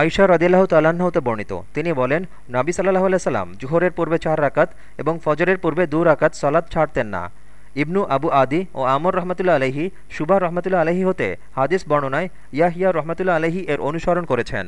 আয়সা রদিল্লাহ তাল্লাহ্ন হতে বর্ণিত। তিনি বলেন, নাবি সাল্লাহ সাল্লাম জুহরের পূর্বে চার রাকাত এবং ফজরের পূর্বে দু রাকাত সলাদ ছাড়তেন না। ইবনু আবু আদি ও আমর রহমতুল্লা আলহি সুবাহ রহমতুল্লা আলহি হতে হাদিস বর্ণনায় ইয়াহিয়া রহমতুল্লা আলহি এর অনুসরণ করেছেন।